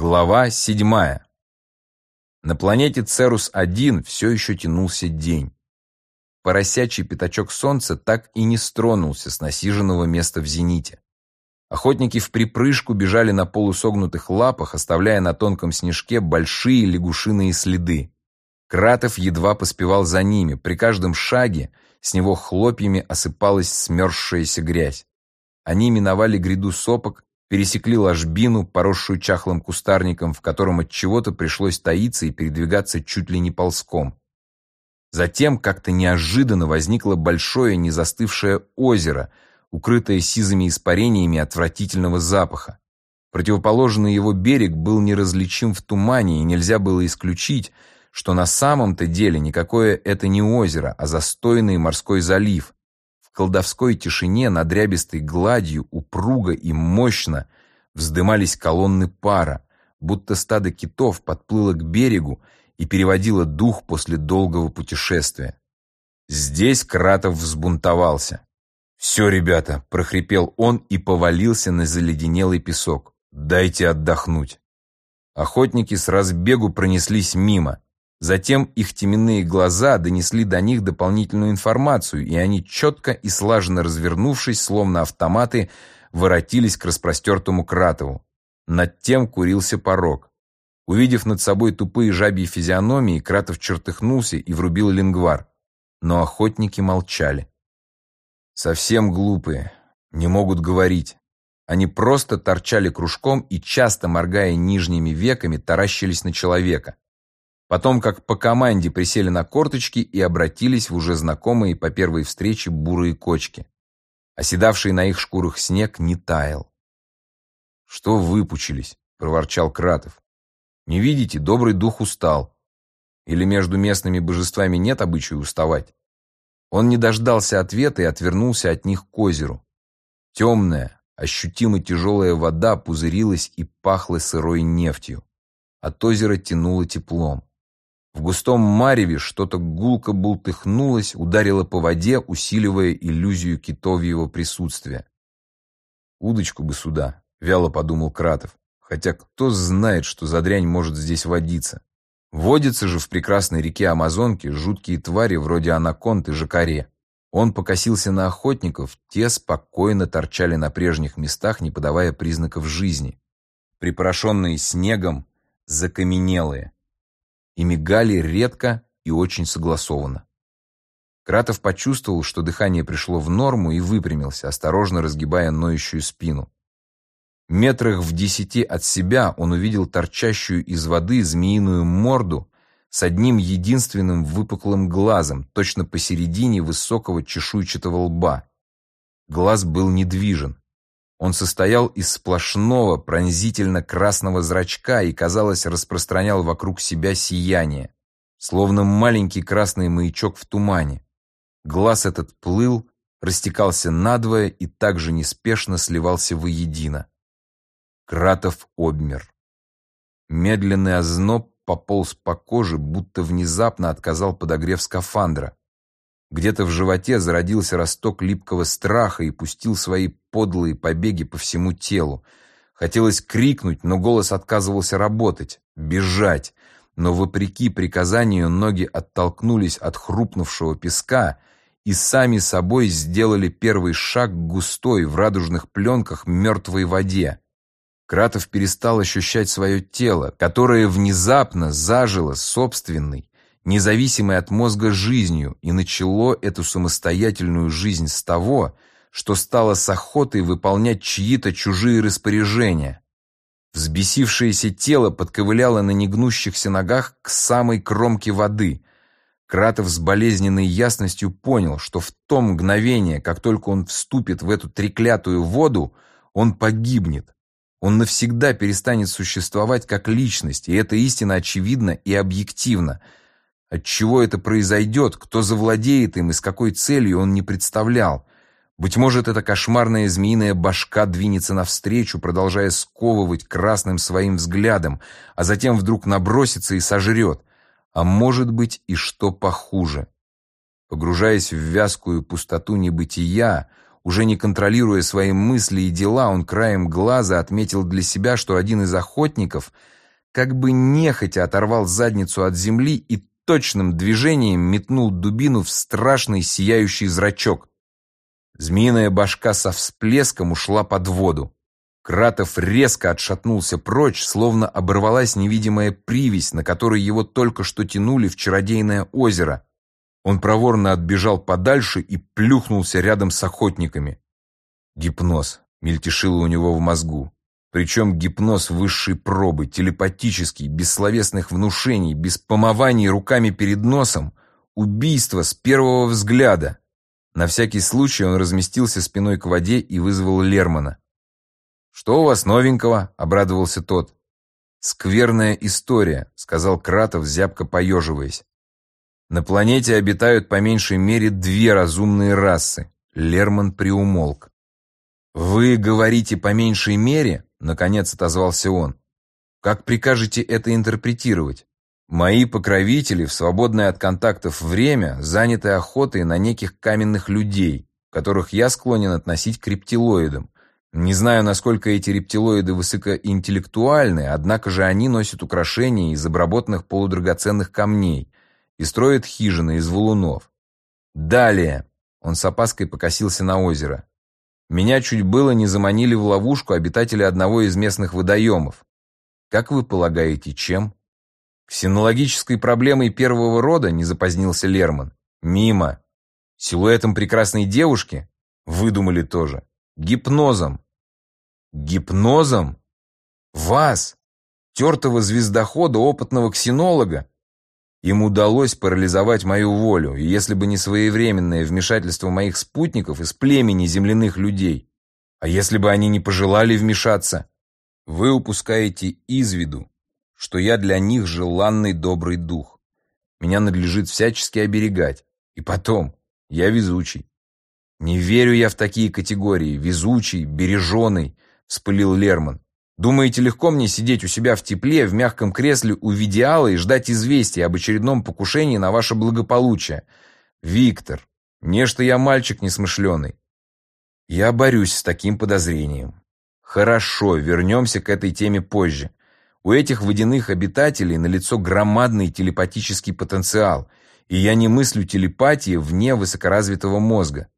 Глава седьмая. На планете Церус-1 все еще тянулся день. Поросячий пятачок солнца так и не стронулся с насиженного места в зените. Охотники в припрыжку бежали на полусогнутых лапах, оставляя на тонком снежке большие лягушиные следы. Кратов едва поспевал за ними, при каждом шаге с него хлопьями осыпалась смерзшаяся грязь. Они миновали гряду сопок, пересекли ложбину, поросшую чахлым кустарником, в котором от чего-то пришлось таиться и передвигаться чуть ли не ползком. Затем как-то неожиданно возникло большое незастывшее озеро, укрытое сизыми испарениями отвратительного запаха. Противоположный его берег был неразличим в тумане, и нельзя было исключить, что на самом-то деле никакое это не озеро, а застойный морской залив, в колдовской тишине над рябистой гладью упруго и мощно вздымались колонны пара, будто стадо китов подплыло к берегу и переводило дух после долгого путешествия. Здесь Кратов взбунтовался. «Все, ребята!» — прохрипел он и повалился на заледенелый песок. «Дайте отдохнуть!» Охотники с разбегу пронеслись мимо. Затем их теменные глаза донесли до них дополнительную информацию, и они четко и слаженно развернувшись, словно автоматы, воротились к распростертому Кратову. Над тем курился порог. Увидев над собой тупые жабьи физиономии, Кратов чертыхнулся и врубил лингвар. Но охотники молчали. Совсем глупые, не могут говорить. Они просто торчали кружком и, часто моргая нижними веками, таращились на человека. Потом, как по команде, присели на корточки и обратились в уже знакомые по первой встрече бурые кочки. Оседавший на их шкурах снег не таял. «Что выпучились?» — проворчал Кратов. «Не видите, добрый дух устал. Или между местными божествами нет обычая уставать?» Он не дождался ответа и отвернулся от них к озеру. Темная, ощутимо тяжелая вода пузырилась и пахла сырой нефтью. От озера тянуло теплом. В густом мареве что-то гулко бултыхнулось, ударило по воде, усиливая иллюзию китовьего присутствия. «Удочку бы сюда», — вяло подумал Кратов. «Хотя кто знает, что за дрянь может здесь водиться. Водятся же в прекрасной реке Амазонки жуткие твари вроде анаконд и жакаре». Он покосился на охотников, те спокойно торчали на прежних местах, не подавая признаков жизни. Припорошенные снегом, закаменелые и мигали редко и очень согласованно. Кратов почувствовал, что дыхание пришло в норму и выпрямился, осторожно разгибая ноющую спину. Метрах в десяти от себя он увидел торчащую из воды змеиную морду с одним единственным выпуклым глазом, точно посередине высокого чешуйчатого лба. Глаз был недвижен. Он состоял из сплошного пронзительно-красного зрачка и, казалось, распространял вокруг себя сияние, словно маленький красный маячок в тумане. Глаз этот плыл, растекался надвое и также неспешно сливался воедино. Кратов обмер. Медленный озноб пополз по коже, будто внезапно отказал подогрев скафандра. Где-то в животе зародился росток липкого страха и пустил свои подлые побеги по всему телу. Хотелось крикнуть, но голос отказывался работать, бежать. Но вопреки приказанию ноги оттолкнулись от хрупнувшего песка и сами собой сделали первый шаг к густой в радужных пленках мертвой воде. Кратов перестал ощущать свое тело, которое внезапно зажило собственной, независимой от мозга жизнью, и начало эту самостоятельную жизнь с того, что стало с охотой выполнять чьи-то чужие распоряжения. Взбесившееся тело подковыляло на негнущихся ногах к самой кромке воды. Кратов с болезненной ясностью понял, что в то мгновение, как только он вступит в эту треклятую воду, он погибнет. Он навсегда перестанет существовать как личность, и эта истина очевидна и объективна – от чего это произойдет, кто завладеет им и с какой целью он не представлял. Быть может, эта кошмарная змеиная башка двинется навстречу, продолжая сковывать красным своим взглядом, а затем вдруг набросится и сожрет. А может быть и что похуже. Погружаясь в вязкую пустоту небытия, Уже не контролируя свои мысли и дела, он краем глаза отметил для себя, что один из охотников как бы нехотя оторвал задницу от земли и точным движением метнул дубину в страшный сияющий зрачок. Змеиная башка со всплеском ушла под воду. Кратов резко отшатнулся прочь, словно оборвалась невидимая привязь, на которой его только что тянули в чародейное озеро. Он проворно отбежал подальше и плюхнулся рядом с охотниками. Гипноз мельтешило у него в мозгу. Причем гипноз высшей пробы, телепатический, без словесных внушений, без помываний руками перед носом, убийство с первого взгляда. На всякий случай он разместился спиной к воде и вызвал Лермана. «Что у вас новенького?» — обрадовался тот. «Скверная история», — сказал Кратов, зябко поеживаясь. «На планете обитают по меньшей мере две разумные расы». Лерман приумолк. «Вы говорите по меньшей мере?» — наконец отозвался он. «Как прикажете это интерпретировать? Мои покровители в свободное от контактов время заняты охотой на неких каменных людей, которых я склонен относить к рептилоидам, не знаю, насколько эти рептилоиды высокоинтеллектуальны, однако же они носят украшения из обработанных полудрагоценных камней и строят хижины из валунов. Далее он с опаской покосился на озеро. Меня чуть было не заманили в ловушку обитатели одного из местных водоемов. Как вы полагаете, чем? Ксенологической проблемой первого рода не запозднился Лерман. Мимо. Силуэтом прекрасной девушки? Выдумали тоже. Гипнозом. Гипнозом? Вас, тертого звездохода, опытного ксенолога? Им удалось парализовать мою волю, и если бы не своевременное вмешательство моих спутников из племени земляных людей, а если бы они не пожелали вмешаться, вы упускаете из виду, что я для них желанный добрый дух. Меня надлежит всячески оберегать. И потом, я везучий. «Не верю я в такие категории. Везучий, береженый», — вспылил Лерман. «Думаете, легко мне сидеть у себя в тепле, в мягком кресле у видеала и ждать известия об очередном покушении на ваше благополучие? Виктор, не что я мальчик несмышленый. Я борюсь с таким подозрением. Хорошо, вернемся к этой теме позже. У этих водяных обитателей налицо громадный телепатический потенциал, и я не мыслю телепатии вне высокоразвитого мозга.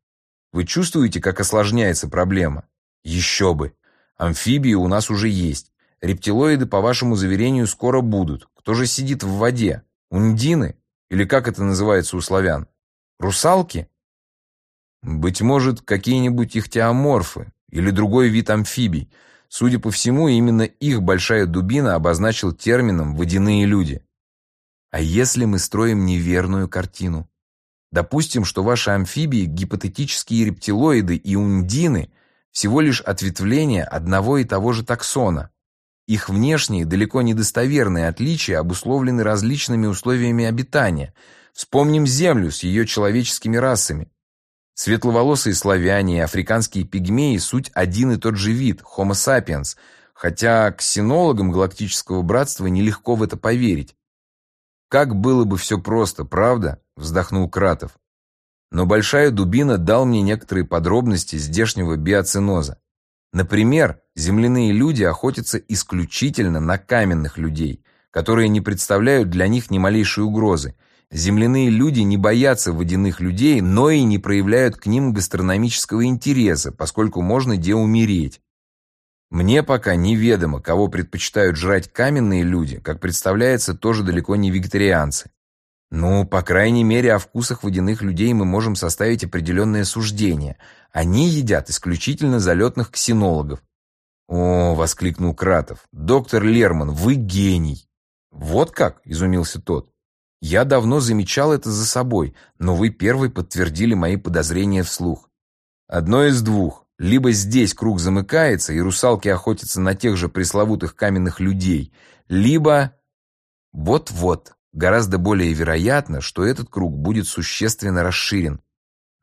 Вы чувствуете, как осложняется проблема? Еще бы. Амфибии у нас уже есть. Рептилоиды, по вашему заверению, скоро будут. Кто же сидит в воде? Ундины? Или как это называется у славян? Русалки? Быть может, какие-нибудь ихтиоморфы или другой вид амфибий. Судя по всему, именно их большая дубина обозначил термином «водяные люди». А если мы строим неверную картину? Допустим, что ваши амфибии, гипотетические рептилоиды и ундины всего лишь ответвления одного и того же таксона. Их внешние, далеко недостоверные отличия обусловлены различными условиями обитания. Вспомним Землю с ее человеческими расами. Светловолосые славяне и африканские пигмеи – суть один и тот же вид – Homo sapiens, хотя ксенологам галактического братства нелегко в это поверить. Как было бы все просто, правда? Вздохнул Кратов. Но большая дубина дал мне некоторые подробности здешнего биоциноза. Например, земляные люди охотятся исключительно на каменных людей, которые не представляют для них ни малейшей угрозы. Земляные люди не боятся водяных людей, но и не проявляют к ним гастрономического интереса, поскольку можно где умереть. Мне пока неведомо, кого предпочитают жрать каменные люди, как представляется, тоже далеко не вегетарианцы. Ну, по крайней мере, о вкусах водяных людей мы можем составить определенное суждение. Они едят исключительно залетных ксенологов. «О!» — воскликнул Кратов. «Доктор Лерман, вы гений!» «Вот как?» — изумился тот. «Я давно замечал это за собой, но вы первый подтвердили мои подозрения вслух. Одно из двух. Либо здесь круг замыкается, и русалки охотятся на тех же пресловутых каменных людей, либо... Вот-вот, гораздо более вероятно, что этот круг будет существенно расширен.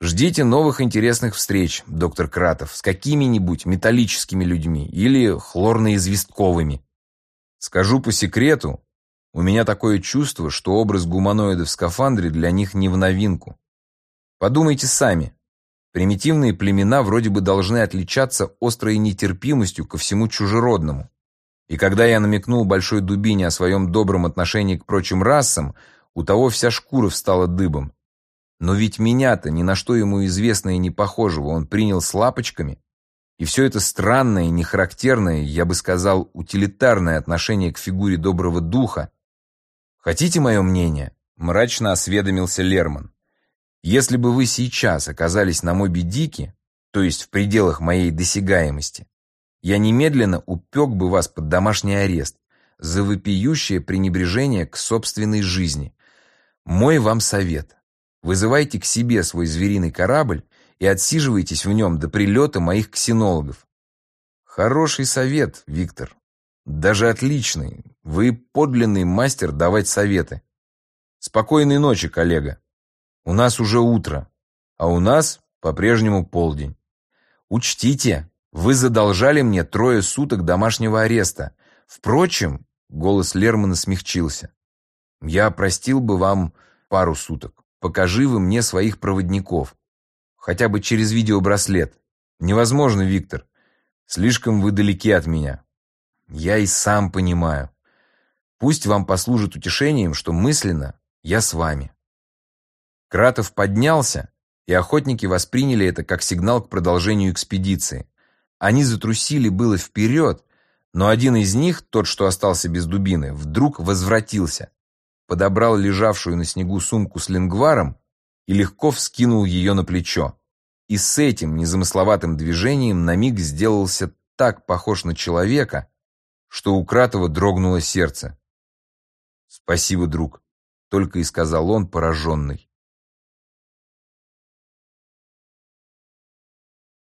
Ждите новых интересных встреч, доктор Кратов, с какими-нибудь металлическими людьми или хлорно-известковыми. Скажу по секрету, у меня такое чувство, что образ гуманоида в скафандре для них не в новинку. Подумайте сами, Примитивные племена вроде бы должны отличаться острой нетерпимостью ко всему чужеродному. И когда я намекнул Большой Дубине о своем добром отношении к прочим расам, у того вся шкура встала дыбом. Но ведь меня-то, ни на что ему известное и не похожего, он принял с лапочками. И все это странное, нехарактерное, я бы сказал, утилитарное отношение к фигуре доброго духа. Хотите мое мнение? Мрачно осведомился Лерман. Если бы вы сейчас оказались на Моби Дике, то есть в пределах моей досягаемости, я немедленно упек бы вас под домашний арест за вопиющее пренебрежение к собственной жизни. Мой вам совет. Вызывайте к себе свой звериный корабль и отсиживайтесь в нем до прилета моих ксенологов. Хороший совет, Виктор. Даже отличный. Вы подлинный мастер давать советы. Спокойной ночи, коллега. У нас уже утро, а у нас по-прежнему полдень. Учтите, вы задолжали мне трое суток домашнего ареста. Впрочем, голос Лермана смягчился. Я простил бы вам пару суток. Покажи вы мне своих проводников. Хотя бы через видеобраслет. Невозможно, Виктор. Слишком вы далеки от меня. Я и сам понимаю. Пусть вам послужит утешением, что мысленно я с вами. Кратов поднялся, и охотники восприняли это как сигнал к продолжению экспедиции. Они затрусили было вперед, но один из них, тот, что остался без дубины, вдруг возвратился подобрал лежавшую на снегу сумку с лингваром и легко вскинул ее на плечо. И с этим незамысловатым движением на миг сделался так похож на человека, что у Кратова дрогнуло сердце. «Спасибо, друг», — только и сказал он, пораженный.